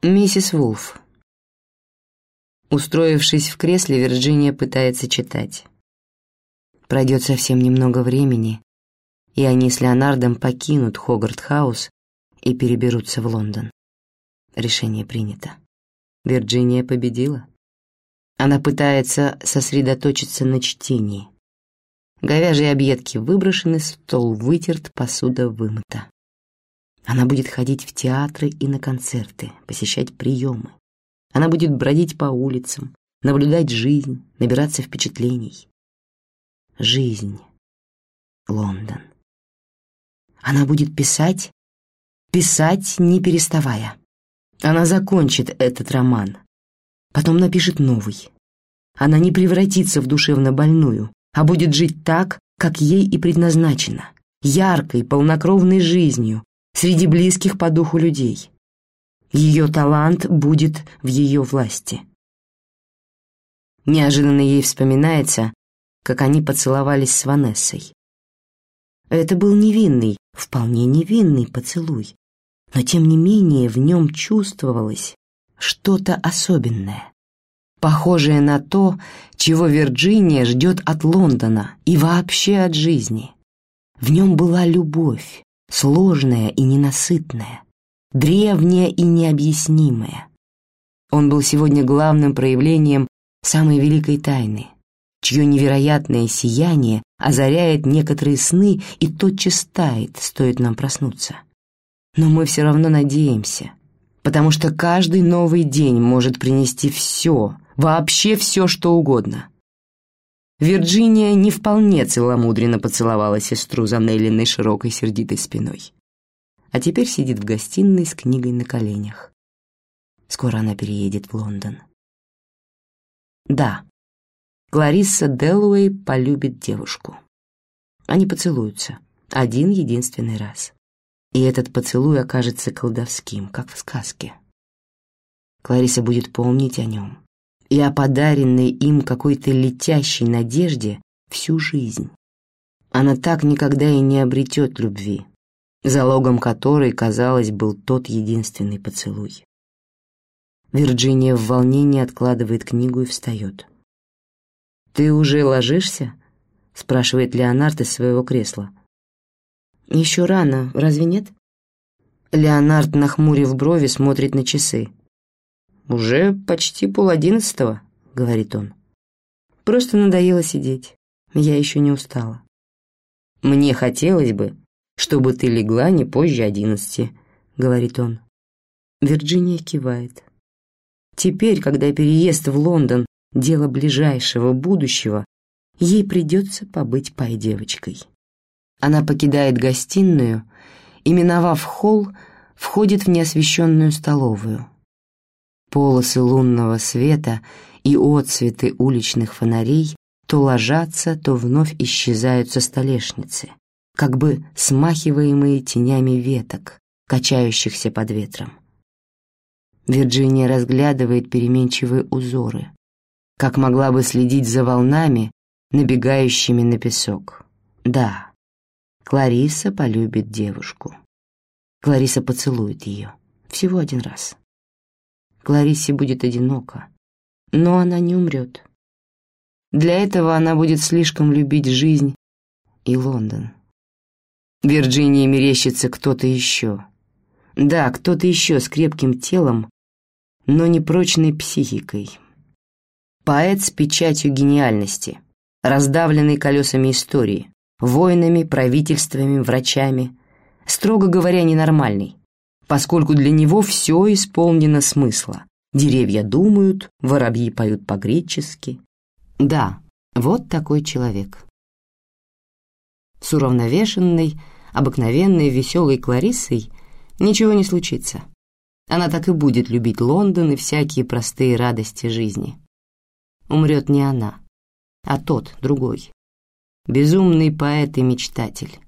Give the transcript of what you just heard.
Миссис Вулф. Устроившись в кресле, Вирджиния пытается читать. Пройдет совсем немного времени, и они с Леонардом покинут Хогарт-хаус и переберутся в Лондон. Решение принято. Вирджиния победила. Она пытается сосредоточиться на чтении. Говяжьи объедки выброшены, стол вытерт, посуда вымыта. Она будет ходить в театры и на концерты, посещать приемы. Она будет бродить по улицам, наблюдать жизнь, набираться впечатлений. Жизнь. Лондон. Она будет писать, писать, не переставая. Она закончит этот роман. Потом напишет новый. Она не превратится в душевно больную, а будет жить так, как ей и предназначено, яркой, полнокровной жизнью, среди близких по духу людей. Ее талант будет в ее власти. Неожиданно ей вспоминается, как они поцеловались с Ванессой. Это был невинный, вполне невинный поцелуй, но тем не менее в нем чувствовалось что-то особенное, похожее на то, чего Вирджиния ждет от Лондона и вообще от жизни. В нем была любовь, сложная и ненасытная, древняя и необъяснимая. Он был сегодня главным проявлением самой великой тайны, чье невероятное сияние озаряет некоторые сны и тотчас тает, стоит нам проснуться. Но мы все равно надеемся, потому что каждый новый день может принести все, вообще все, что угодно. Вирджиния не вполне целомудренно поцеловала сестру за Неллиной широкой сердитой спиной. А теперь сидит в гостиной с книгой на коленях. Скоро она переедет в Лондон. Да, Кларисса Делуэй полюбит девушку. Они поцелуются один единственный раз. И этот поцелуй окажется колдовским, как в сказке. Клариса будет помнить о нем и о подаренной им какой-то летящей надежде всю жизнь. Она так никогда и не обретет любви, залогом которой, казалось, был тот единственный поцелуй. Вирджиния в волнении откладывает книгу и встает. «Ты уже ложишься?» — спрашивает Леонард из своего кресла. «Еще рано, разве нет?» Леонард, нахмурив брови, смотрит на часы. «Уже почти пол одиннадцатого», — говорит он. «Просто надоело сидеть. Я еще не устала». «Мне хотелось бы, чтобы ты легла не позже одиннадцати», — говорит он. Вирджиния кивает. Теперь, когда переезд в Лондон дело ближайшего будущего, ей придется побыть пай-девочкой. Она покидает гостиную и, миновав холл, входит в неосвещенную столовую. Полосы лунного света и отцветы уличных фонарей то ложатся, то вновь исчезают со столешницы, как бы смахиваемые тенями веток, качающихся под ветром. Вирджиния разглядывает переменчивые узоры, как могла бы следить за волнами, набегающими на песок. Да, Клариса полюбит девушку. Клариса поцелует ее. Всего один раз. Кларисе будет одиноко, но она не умрет. Для этого она будет слишком любить жизнь и Лондон. Вирджинии мерещится кто-то еще. Да, кто-то еще с крепким телом, но непрочной психикой. Поэт с печатью гениальности, раздавленный колесами истории, войнами, правительствами, врачами, строго говоря, ненормальный, поскольку для него все исполнено смысла. Деревья думают, воробьи поют по-гречески. Да, вот такой человек. С уравновешенной, обыкновенной, веселой Клариссой ничего не случится. Она так и будет любить Лондон и всякие простые радости жизни умрет не она, а тот, другой. Безумный поэт и мечтатель.